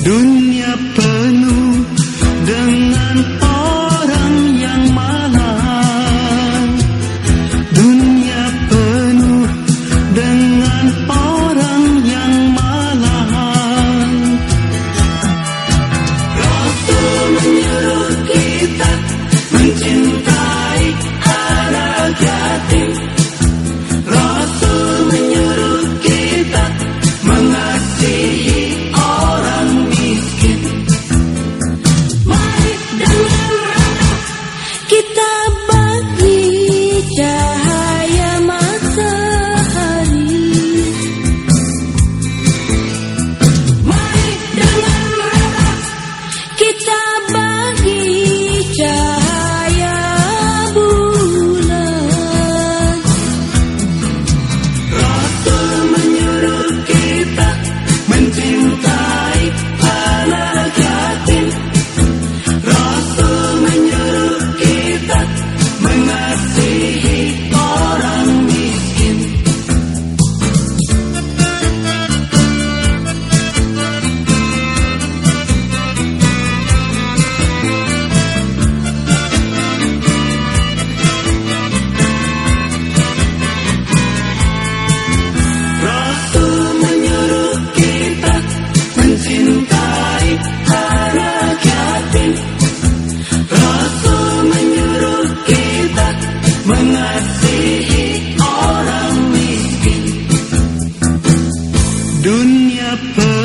Dunia Dunia penuh